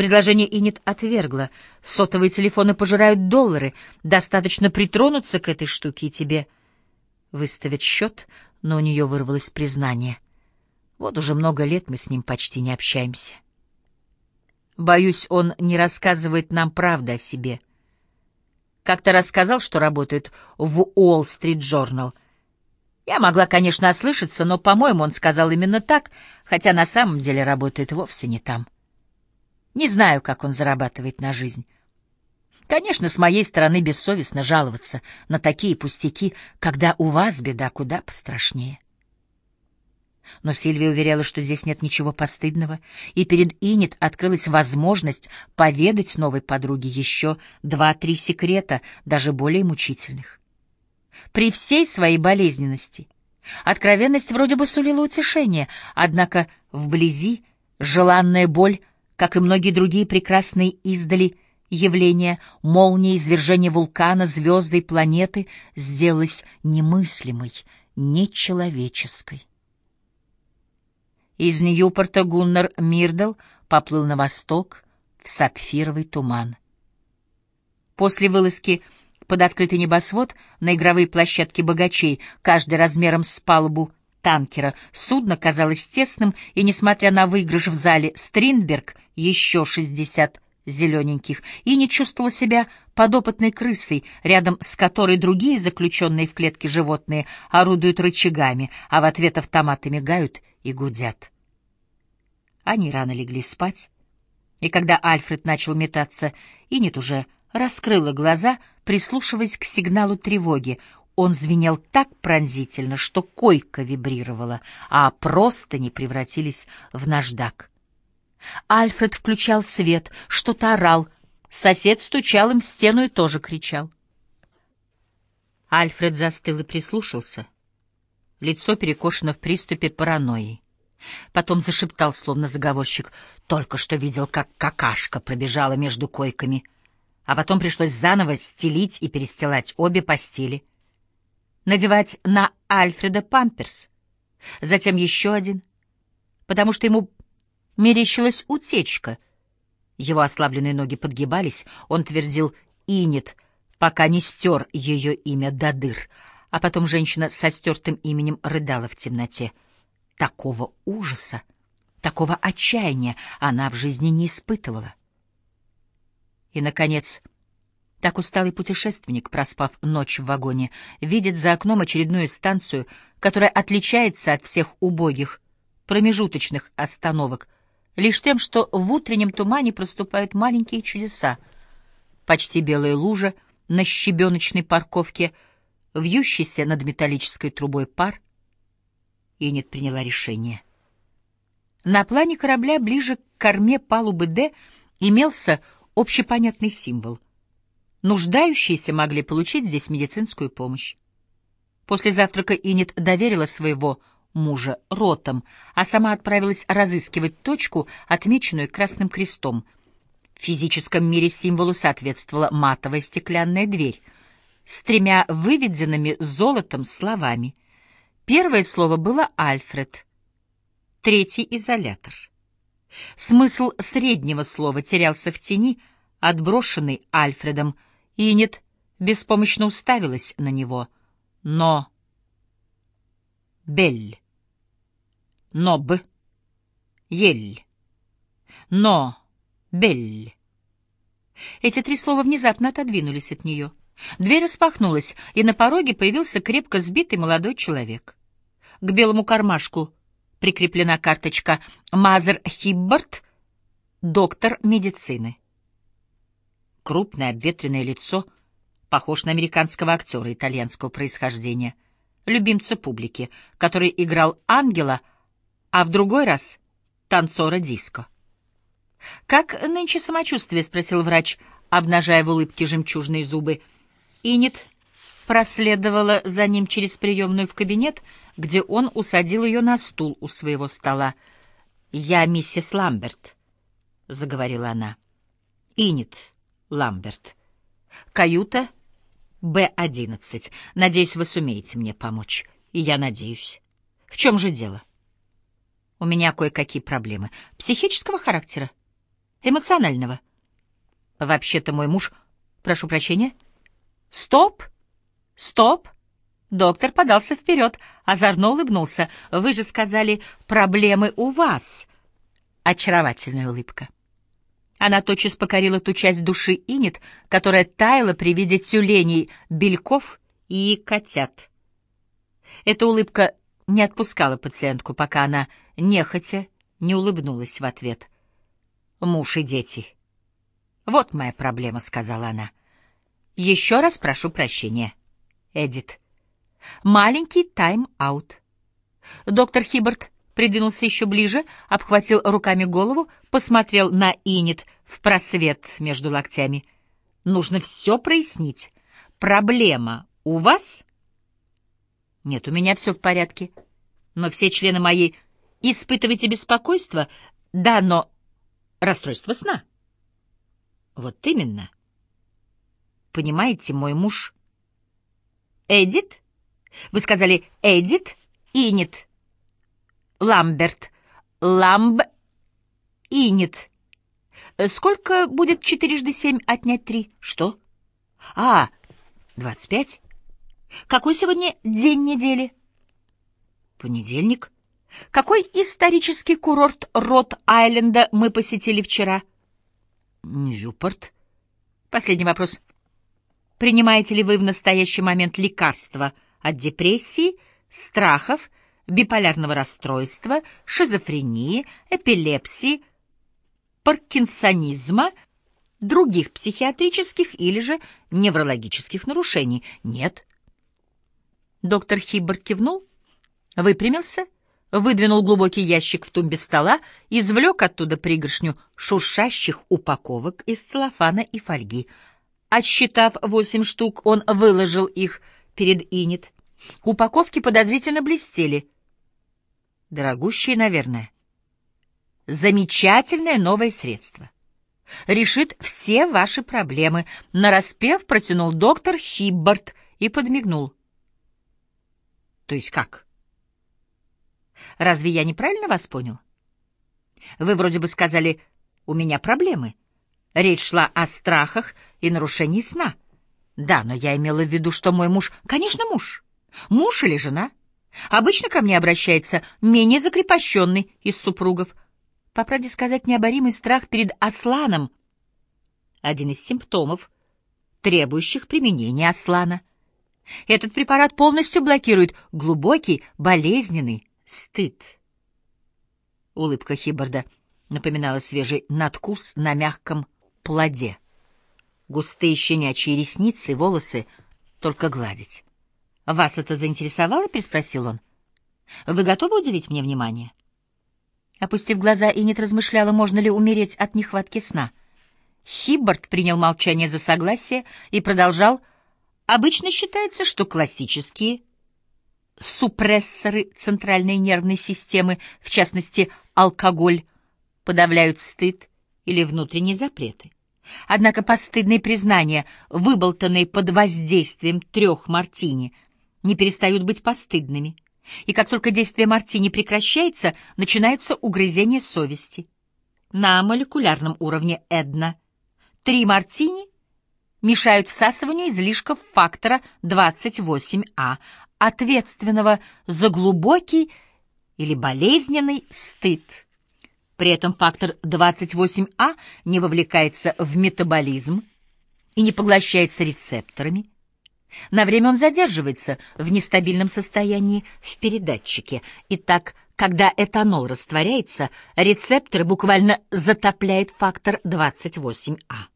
Предложение Инет отвергла. Сотовые телефоны пожирают доллары. Достаточно притронуться к этой штуке, и тебе выставят счет, но у нее вырвалось признание. Вот уже много лет мы с ним почти не общаемся. Боюсь, он не рассказывает нам правды о себе. Как-то рассказал, что работает в Уолл-стрит Джорнал. Я могла, конечно, ослышаться, но, по-моему, он сказал именно так, хотя на самом деле работает вовсе не там. Не знаю, как он зарабатывает на жизнь. Конечно, с моей стороны бессовестно жаловаться на такие пустяки, когда у вас беда куда пострашнее. Но Сильвия уверяла, что здесь нет ничего постыдного, и перед Инет открылась возможность поведать новой подруге еще два-три секрета, даже более мучительных. При всей своей болезненности откровенность вроде бы сулила утешение, однако вблизи желанная боль как и многие другие прекрасные издали явления, молнии, извержения вулкана, звезды и планеты, сделалась немыслимой, нечеловеческой. Из Ньюпорта Гуннар Мирдл поплыл на восток в сапфировый туман. После вылазки под открытый небосвод на игровые площадки богачей, каждый размером с палубу танкера. Судно казалось тесным, и, несмотря на выигрыш в зале Стринберг, еще шестьдесят зелененьких, и не чувствовала себя подопытной крысой, рядом с которой другие заключенные в клетке животные орудуют рычагами, а в ответ автоматы мигают и гудят. Они рано легли спать, и когда Альфред начал метаться, Инет уже раскрыла глаза, прислушиваясь к сигналу тревоги. Он звенел так пронзительно, что койка вибрировала, а просто не превратились в наждак. Альфред включал свет, что-то орал. Сосед стучал им в стену и тоже кричал. Альфред застыл и прислушался. Лицо перекошено в приступе паранойи. Потом зашептал, словно заговорщик, только что видел, как какашка пробежала между койками, а потом пришлось заново стелить и перестилать обе постели — надевать на Альфреда памперс, затем еще один, потому что ему мерещилась утечка. Его ослабленные ноги подгибались, он твердил «Инет», пока не стер ее имя до дыр, а потом женщина со стертым именем рыдала в темноте. Такого ужаса, такого отчаяния она в жизни не испытывала. И, наконец, так усталый путешественник, проспав ночь в вагоне, видит за окном очередную станцию, которая отличается от всех убогих, промежуточных остановок, лишь тем, что в утреннем тумане проступают маленькие чудеса. Почти белая лужа на щебеночной парковке, вьющийся над металлической трубой пар. Инет приняла решение. На плане корабля ближе к корме палубы «Д» имелся общепонятный символ — Нуждающиеся могли получить здесь медицинскую помощь. После завтрака Инет доверила своего мужа ротам, а сама отправилась разыскивать точку, отмеченную красным крестом. В физическом мире символу соответствовала матовая стеклянная дверь с тремя выведенными золотом словами. Первое слово было «Альфред», третий — «изолятор». Смысл среднего слова терялся в тени, отброшенный Альфредом — Инет беспомощно уставилась на него. Но... Бель. Ноб. Ель. Но. Бель. Эти три слова внезапно отодвинулись от нее. Дверь распахнулась, и на пороге появился крепко сбитый молодой человек. К белому кармашку прикреплена карточка «Мазер Хиббард, доктор медицины» крупное обветренное лицо, похож на американского актера итальянского происхождения, любимца публики, который играл ангела, а в другой раз — танцора диско. «Как нынче самочувствие?» — спросил врач, обнажая в улыбке жемчужные зубы. Инет проследовала за ним через приемную в кабинет, где он усадил ее на стул у своего стола. «Я миссис Ламберт», — заговорила она. «Инет, Ламберт. Каюта Б-11. Надеюсь, вы сумеете мне помочь. И я надеюсь. В чем же дело? У меня кое-какие проблемы. Психического характера? эмоционального. Вообще-то мой муж... Прошу прощения. Стоп! Стоп! Доктор подался вперед, озорно улыбнулся. Вы же сказали, проблемы у вас. Очаровательная улыбка. Она тотчас покорила ту часть души Инет, которая таяла при виде тюленей, бельков и котят. Эта улыбка не отпускала пациентку, пока она, нехотя, не улыбнулась в ответ. «Муж и дети». «Вот моя проблема», — сказала она. «Еще раз прошу прощения, Эдит. Маленький тайм-аут». Доктор Хиббард придвинулся еще ближе, обхватил руками голову, посмотрел на Инет в просвет между локтями. «Нужно все прояснить. Проблема у вас?» «Нет, у меня все в порядке. Но все члены моей... Испытываете беспокойство? Да, но... Расстройство сна». «Вот именно. Понимаете, мой муж...» «Эдит? Вы сказали Эдит? Инет?» Ламберт. Ламб... Инет. Сколько будет четырежды семь отнять три? Что? А, двадцать пять. Какой сегодня день недели? Понедельник. Какой исторический курорт Рот-Айленда мы посетили вчера? Ньюпорт. Последний вопрос. Принимаете ли вы в настоящий момент лекарства от депрессии, страхов, биполярного расстройства, шизофрении, эпилепсии, паркинсонизма, других психиатрических или же неврологических нарушений. Нет. Доктор Хиббард кивнул, выпрямился, выдвинул глубокий ящик в тумбе стола, извлек оттуда пригоршню шуршащих упаковок из целлофана и фольги. Отсчитав восемь штук, он выложил их перед Инет. Упаковки подозрительно блестели — Дорогущие, наверное. Замечательное новое средство. Решит все ваши проблемы. Нараспев протянул доктор Хиббард и подмигнул. То есть как? Разве я неправильно вас понял? Вы вроде бы сказали, у меня проблемы. Речь шла о страхах и нарушении сна. Да, но я имела в виду, что мой муж... Конечно, муж. Муж или жена? Обычно ко мне обращается менее закрепощенный из супругов. По правде сказать, необоримый страх перед Асланом — один из симптомов, требующих применения Аслана. Этот препарат полностью блокирует глубокий, болезненный стыд. Улыбка Хиббарда напоминала свежий надкус на мягком плоде. Густые щенячьи ресницы волосы только гладить. «Вас это заинтересовало?» — переспросил он. «Вы готовы уделить мне внимание?» Опустив глаза, Инет размышляла, можно ли умереть от нехватки сна. Хиббард принял молчание за согласие и продолжал. «Обычно считается, что классические супрессоры центральной нервной системы, в частности, алкоголь, подавляют стыд или внутренние запреты. Однако постыдные признания, выболтанные под воздействием трех мартини — не перестают быть постыдными. И как только действие мартини прекращается, начинаются угрызения совести. На молекулярном уровне Эдна три мартини мешают всасыванию излишков фактора 28А, ответственного за глубокий или болезненный стыд. При этом фактор 28А не вовлекается в метаболизм и не поглощается рецепторами, на время он задерживается в нестабильном состоянии в передатчике. И так, когда этанол растворяется, рецепторы буквально затопляет фактор 28А.